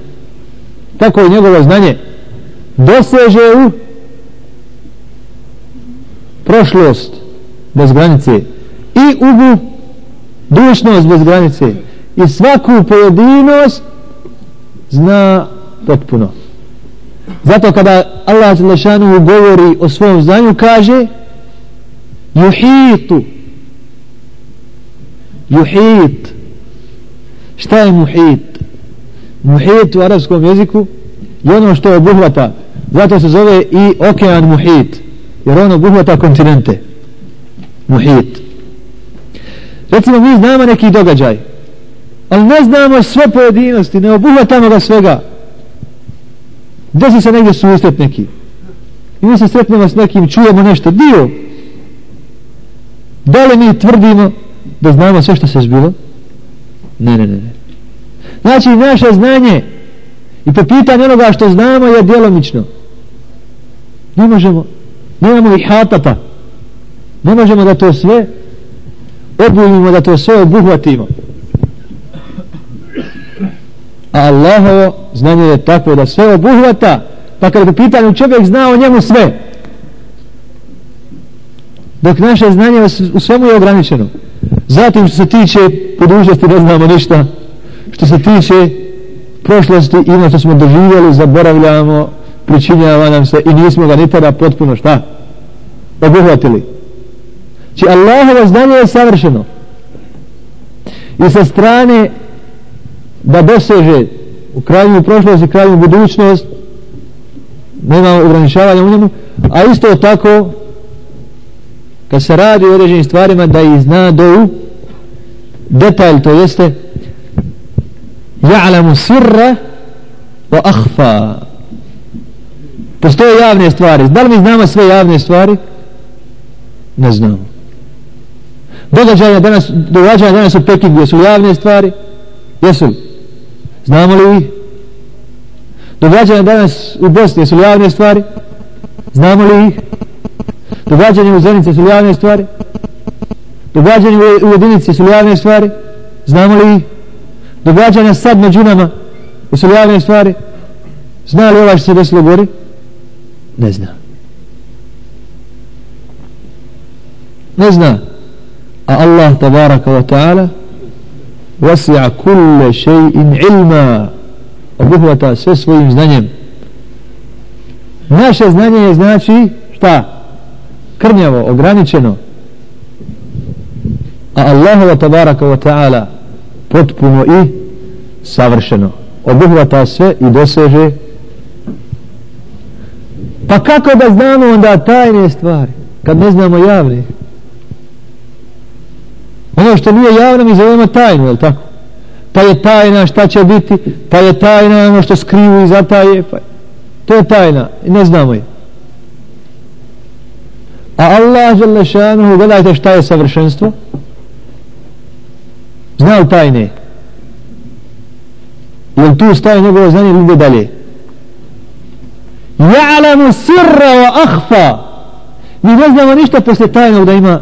Tako je njegovo znanje. Doseže u prošlost bez granice i u dušnost bez granice i svaku pojedinost zna potpuno. Zato kada Allah Đelešanu govori o svom znanju kaže juhitu juhit šta je muhit? Muhit u arabskom jeziku je ono što obuhvata zato se zove i okean muhit jer ono obuhvata kontinente. Muhit. Recimo mi znamo neki događaj ali ne znamo sve pojedinosti ne obuhvatamo ga svega desi se negdje susret neki. I mi se sretnemo s nekim čujemo nešto. Dio. Da li mi tvrdimo da znamo sve što se zbilo? Ne ne ne znači naše znanje i po pitanju onoga što znamo je djelomično. Ne možemo nemamo i hatata? Ne možemo da to sve obujimo da to sve obuhvatimo a Allahovo znanje je tako da sve obuhvata pa kada je pitanju čovjek zna o njemu sve. Dok naše znanje u svemu je ograničeno. Zatim što se tiče budućnosti ne znamo ništa. Što se tiče prošlosti i ono što smo doživjeli zaboravljamo pričinjava nam se i nismo ga nikada potpuno šta? Obuhvatili. Či Allahovo znanje je savršeno. I sa strane da doseže u krajnju prošlost i krajnju budućnost nema ograničavanja u njemu a isto tako kad se radi o određenim stvarima da ih zna do u detalj to jeste ja'lamu sirra wa ahfa postoje javne stvari. Da li mi znamo sve javne stvari? Ne znamo. Događaja danas događaja danas u Pekingu jesu javne stvari? Jesu znamo li vi? Događanje danas u Bosni su javne stvari? Znamo li ih? Događanje u Zenice su javne stvari? Događanje u jedinici su javne stvari? Znamo li ih? Događanja sad među nama su javne stvari? Zna li ovaj što se desilo gori? Ne zna. Ne zna. A Allah tabaraka wa ta'ala وسع كل شيء ilma obuhvata sve svojim znanjem. Naše znanje je znači šta? Krnjavo, ograničeno. A Allahova tabaraka wa ta'ala potpuno i savršeno. Obuhvata sve i doseže. Pa kako da znamo onda tajne stvari kad ne znamo javne? Ono što nije javno mi zovemo tajnu, jel tako? Pa je tajna šta će biti, pa je tajna ono što skrivu i zataje, pa to je tajna ne znamo je. A Allah žele šanuhu, gledajte šta je savršenstvo? Zna li tajne? Jel tu staje njegovo znanje ili ide dalje? Ja'lamu sirra wa ahfa Mi ne znamo ništa posle tajnog da ima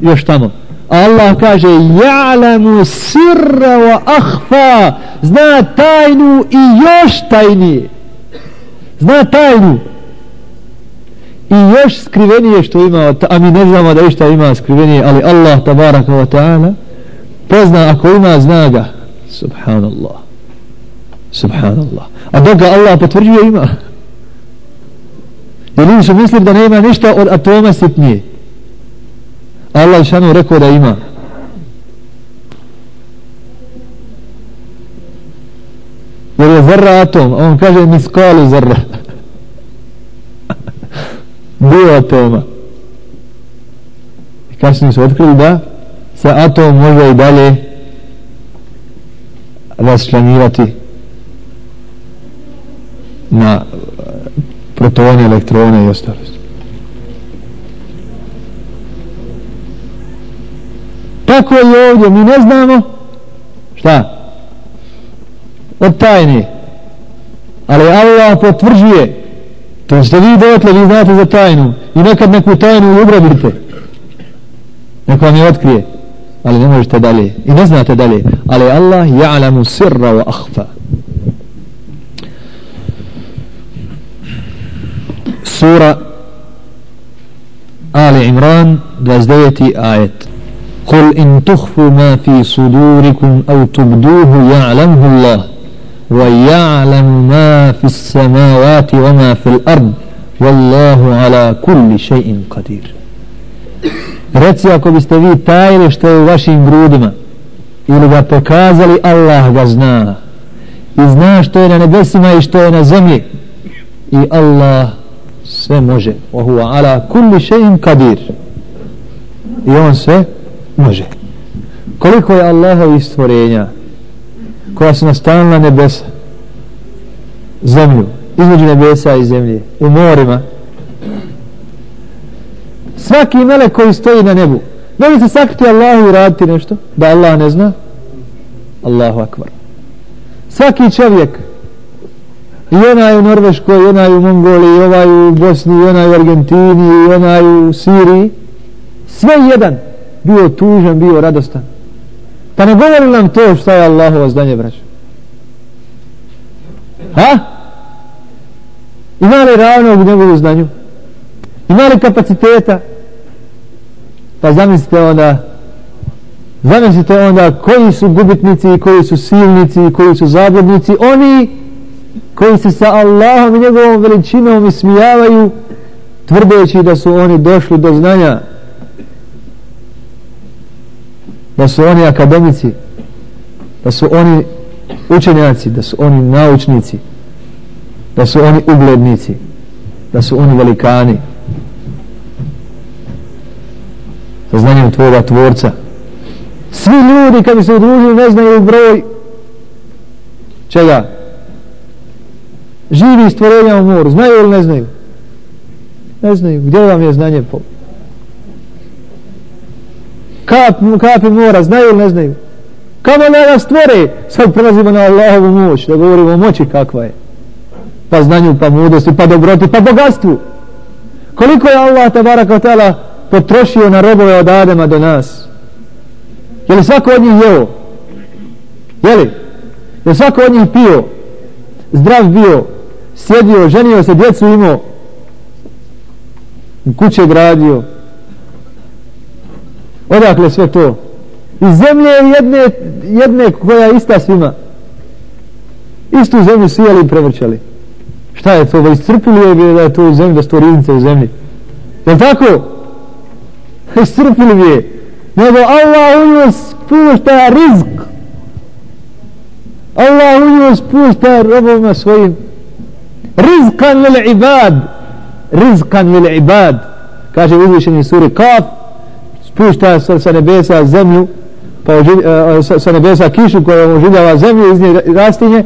još tamo. Allah kaže ja'lamu sirra wa akhfa. Zna tajnu i još tajnije. Zna tajnu i još skrivenije što ima a mi ne znamo da išta ima skrivenije ali Allah tabaraka wa ta'ala pozna ako ima zna ga subhanallah. Subhanallah. A dok ga Allah potvrđuje ima. Jer ljudi su mislili da nema ništa od atoma sitnije. Allah šanu rekao da ima. Jer je zrra atom a on kaže miskalu zrra *laughs* dio atoma. I kasnije su otkrili da se atom može i dalje rasčlanirati na protone, elektrone i ostalo. Tako je ovdje mi ne znamo šta? Od tajne. Ali Allah potvrđuje. To ste vi dotle vi znate za tajnu. I nekad neku tajnu ugrabite neko vam je otkrije. Ali ne možete dalje. I ne znate dalje. Ali Allah ja'lamu sirra wa akhfa. Sura Ali Imran 29. ajet. قل إن تخفوا ما في صدوركم أو تبدوه يعلمه الله ويعلم ما في السماوات وما في الأرض والله على كل شيء قدير Reci ako biste vi tajili što je u vašim grudima ili ga pokazali, Allah ga zna. I zna što je na nebesima i što je na zemlji. I Allah sve može. Wa huwa ala kulli shay'in qadir. I on sve može. Koliko je Allahovi stvorenja koja su nastanila nebesa? Zemlju. Između nebesa i zemlje. U morima. Svaki melek koji stoji na nebu. Ne li se sakriti Allahu i raditi nešto? Da Allah ne zna? Allahu akbar. Svaki čovjek i onaj u Norveškoj, i onaj u Mongoliji, i ovaj u Bosni, i onaj u Argentini, i onaj u Siriji, sve jedan bio tužan, bio radostan. Pa ne govori nam to što je Allahovo zdanje, braćo. Ha? Ima li ravnog u njegovu znanju? Ima li kapaciteta? Pa zamislite onda zamislite onda koji su gubitnici i koji su silnici i koji su zabludnici oni koji se sa Allahom i njegovom veličinom ismijavaju tvrdeći da su oni došli do znanja da su oni akademici da su oni učenjaci da su oni naučnici da su oni uglednici da su oni velikani. Sa znanjem tvoga tvorca. Svi ljudi kad bi se udružili ne znaju broj čega. Živi stvorenja u moru. Znaju ili ne znaju? Ne znaju. Gdje vam je znanje po kap, kapi mora, znaju ili ne znaju? Kamo ne nas stvore? Sad prelazimo na Allahovu moć, da govorimo o moći kakva je. Pa znanju, pa mudrosti, pa dobroti, pa bogatstvu. Koliko je Allah tabara kao potrošio na robove od Adema do nas? Je li svako od njih jeo? Je li? Je li svako od njih pio? Zdrav bio? Sjedio, ženio se, djecu imao? Kuće gradio? Odakle sve to? Iz zemlje jedne, jedne koja je ista svima. Istu zemlju sijeli i prevrćali. Šta je to, da iscrpili je da je to u zemlji, da sto riznice u zemlji. Je li tako? iscrpili bi je. Nego Allah u nju spušta rizk. Allah u nju spušta robovima svojim. Rizkan lil ibad. Rizkan lil ibad. Kaže uzvišeni suri kaf spušta sa, sa nebesa zemlju pa oživ, uh, e, e, sa, sa nebesa kišu koja oživljava zemlju iz nje rastinje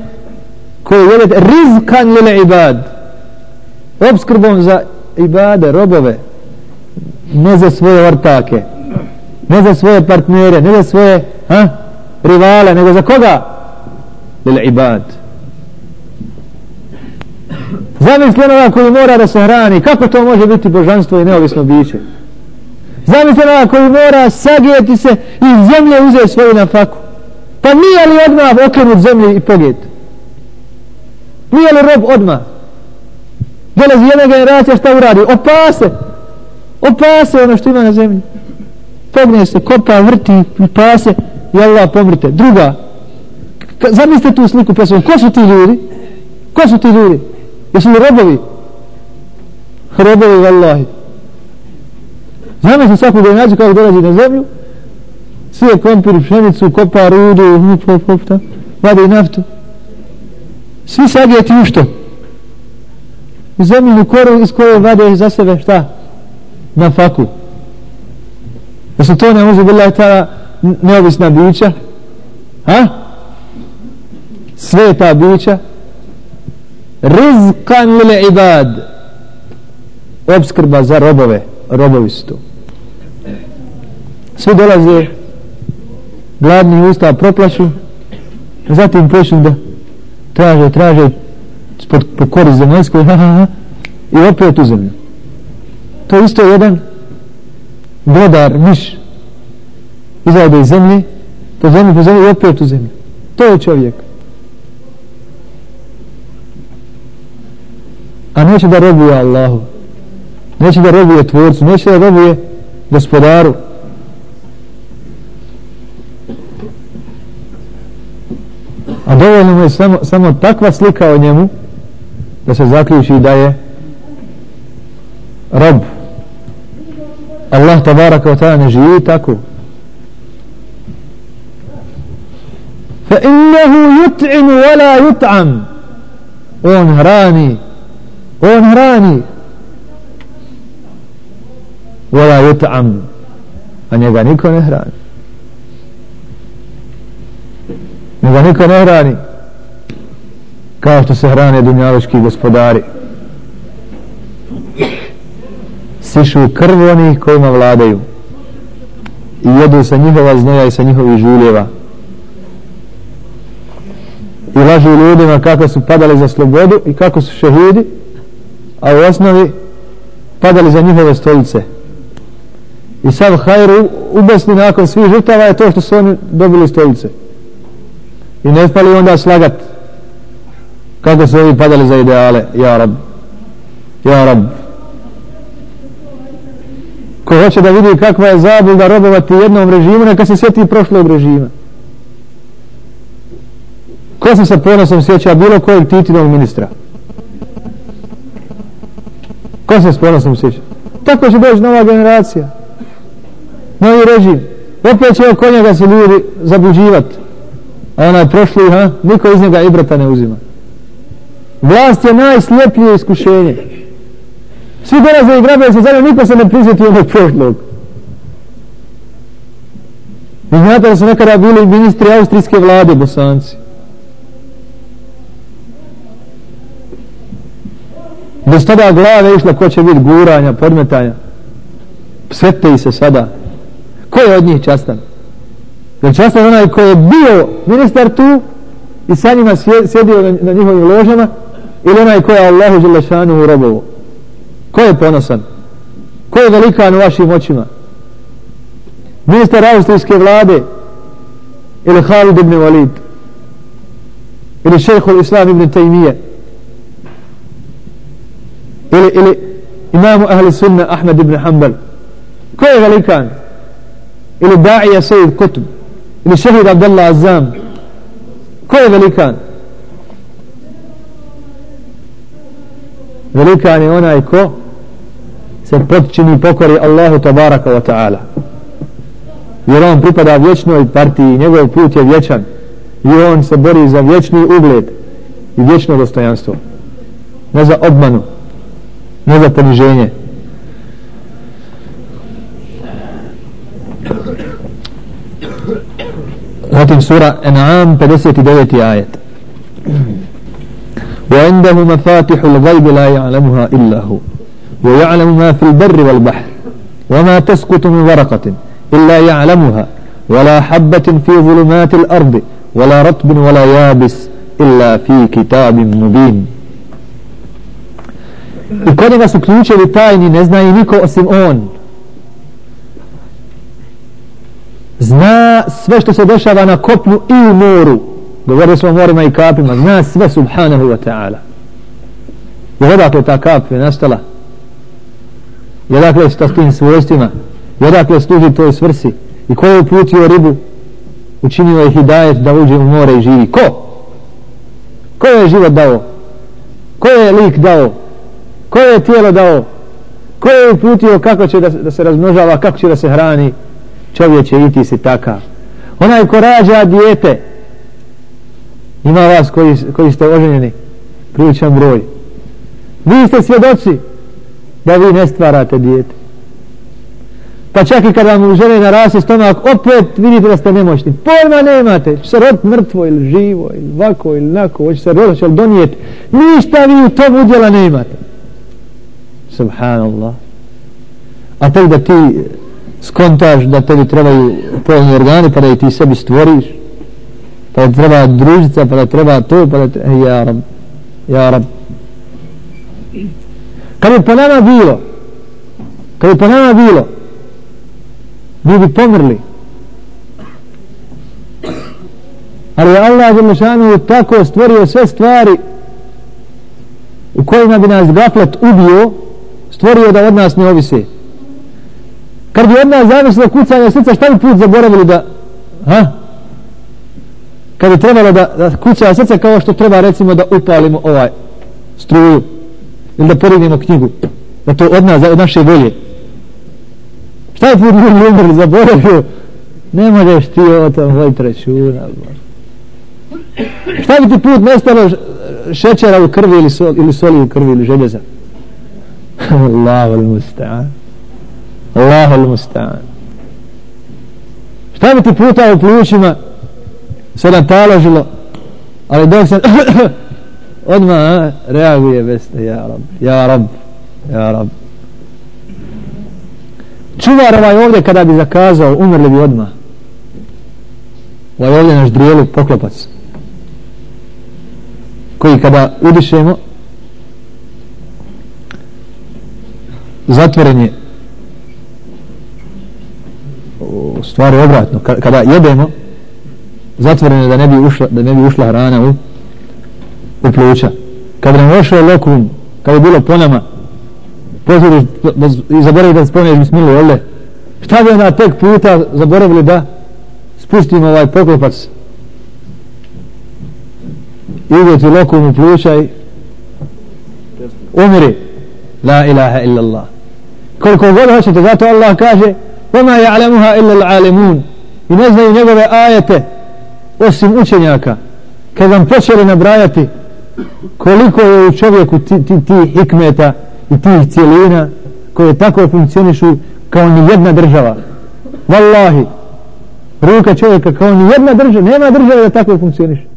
koje je rizkan lil ibad. Obskrbom za ibade, robove ne za svoje ortake ne za svoje partnere ne za svoje ha, rivale nego za koga? Lil ibad. Zamisli onoga koji mora da se hrani kako to može biti božanstvo i neovisno biće? Zamislite onoga koji mora sagijeti se i zemlje uze svoju na faku pa nije li odmah okrenut zemlji i pogled nije li rob odmah? Dolazi jedna generacija šta uradi? Opase. Opase ono što ima na zemlji. Pogne se, kopa, vrti pase i Allah pomrite druga. Zamislite tu sliku pesmu ko su ti ljudi? Ko su ti ljudi? Jesu li robovi? Robovi vallahi. Nama se svakog generaciju kako dolazi na zemlju sve kompir, pšenicu, kopa, rudu hop, hop, hop, tam, vade i naftu. Svi sagijeti u što? U zemlju koru iz koje vade za sebe šta? Na faku. Da su to ne može bila ta neovisna bića ha sveta bića. Rizkan lile ibad. Obskrba za robove. Robovi su to svi dolaze gladni usta proplaću zatim počnu da traže, traže spod, po korist zemaljskoj *laughs* ha, ha, ha, i opet u zemlju. To isto jedan brodar, miš izajde iz zemlje po zemlji, po zemlji i opet u zemlju. To je čovjek. A neće da robuje Allahu. Neće da robuje tvorcu neće da robuje gospodaru. A dovoljno je samo, samo takva slika o njemu da se zaključi da je rob. Allah tabaraka wa ta'ala ne živi tako. Fa innehu yut'inu wa la yut'am. On hrani on hrani. Wa la yut'am. A njega niko ne hrani. Nego niko ne hrani. Kao što se hrane dunjaloški gospodari. Sišu krv onih kojima vladaju. I jedu sa njihova znoja i sa njihovih žuljeva. I lažu ljudima kako su padali za slobodu i kako su šehidi a u osnovi padali za njihove stolice. I sad hajru ubesni nakon svih žrtava je to što su oni dobili stolice i ne spali onda slagat kako su ovi padali za ideale ja rab ja rab. Ko hoće da vidi kakva je zabluda robovati jednom režimu neka se sjeti prošlog režima. Ko se sa ponosom sjeća bilo kojeg titinog ministra? Ko se s ponosom sjeća? Tako će doći nova generacija novi režim. Opet će oko njega se ljudi zabuđivati a onaj prošli ha, niko iz njega ibrata ne uzima. Vlast je najslijeplije iskušenje. Svi dolaze i grabe se zadnje, niko se ne prisjeti ovog prošlog. Vi znate da su nekada bili ministri austrijske vlade bosanci. Bez tada glave išla ko će biti guranja, podmetanja. Svete se sada. Ko je od njih častan? Veličanstven onaj koji je bio ministar tu i sa njima sjedio na, na njihovim ložama ili onaj koji je Allahu Đelešanu u robovu ko je ponosan? Ko je velikan u vašim očima? Ministar austrijske vlade ili Khalid ibn Walid ili šehhul Islam ibn Taymiye ili, ili imamu ahli sunna Ahmed ibn Hanbal. Ko je velikan? Ili Da'ija Sejid Kutub ili šehid Abdullah Azam ko je velikan? Velikan je onaj ko se potčini pokori Allahu tabaraka wa ta'ala. Jer on pripada vječnoj partiji njegov put je vječan. I on se bori za vječni ugled i vječno dostojanstvo. Ne za obmanu ne za poniženje. Zatim sura En'am 59. ajet وعنده مفاتح الغيب لا يعلمها إلا هو ويعلم ما في البر والبحر وما تسقط من ورقة إلا يعلمها ولا حبة في ظلمات الأرض ولا رطب ولا يابس إلا في كتاب مبين I kod su ključevi tajni, ne zna i niko osim on. Zna sve što se dešava na kopnu i u moru. Govorio smo o morima i kapima. Zna sve subhanahu wa ta'ala. I odakle ta kap je nastala? I odakle je s tim svojstvima? I odakle služi toj svrsi? I ko je uputio ribu? Učinio je hidajet da uđe u more i živi. Ko? Ko je život dao? Ko je lik dao? Ko je tijelo dao? Ko je uputio kako će da, da se razmnožava, kako će da se hrani? Čovječe i ti si takav. Onaj ko rađa dijete, ima vas koji, koji ste oženjeni, priličan broj. Vi ste svjedoci da vi ne stvarate dijete. Pa čak i kada vam žene narasti stomak, opet vidite da ste nemoćni. Pojma nemate, će se rod mrtvo ili živo, ili vako ili nako, hoće se rod, će donijeti. Ništa vi u tom udjela nemate. Subhanallah. A tek da ti skontaš da tebi trebaju polni organi, pa da i ti sebi stvoriš, pa da treba družica, pa da treba to, pa da treba... Ja rab, ja rab. Kad je po nama bilo, kad je po nama bilo, mi bi pomrli. Ali Allah je tako stvorio sve stvari u kojima bi nas gaflet ubio, stvorio da od nas ne ovise. Kad bi od nas zavisilo kucanje srca, šta bi put zaboravili da... Ha? Kad bi trebalo da, da kuca srca kao što treba recimo da upalimo ovaj struju ili da porignemo knjigu. Da to od nas, od naše volje. Šta je put ljudi umrli, zaboravio? Ne možeš ti o tom voditi računa. Šta bi ti put nestalo šećera u krvi ili, sol, ili soli u krvi ili željeza? *laughs* Allahu al-musta'an. al mustan Šta bi ti puta u plućima se nam taložilo? Ali dok se *coughs* odmah reaguje veste, ja rab, ja rab, ja rab čuvar ovaj ovdje kada bi zakazao umrli bi odmah ovaj ovdje naš drijelu poklopac koji kada udišemo zatvoren je u stvari obratno. Kada jedemo zatvoreno da ne bi ušla, da ne bi ušla hrana u, u pluća. Kada nam ušao lokum kada je bilo po nama pozoriš i zaboravi da spomneš bismilu, jel Šta bi onda tek puta zaboravili da spustimo ovaj poklopac i uvjeti lokum u pluća i umri? La ilaha illallah. Koliko god hoćete zato Allah kaže وما يعلمها إلا العالمون i ne znaju njegove ajete osim učenjaka kad vam počeli nabrajati koliko je u čovjeku ti, ti, ti hikmeta i tih cijelina koje tako funkcionišu kao ni jedna država Wallahi ruka čovjeka kao ni jedna država nema država da tako funkcioniše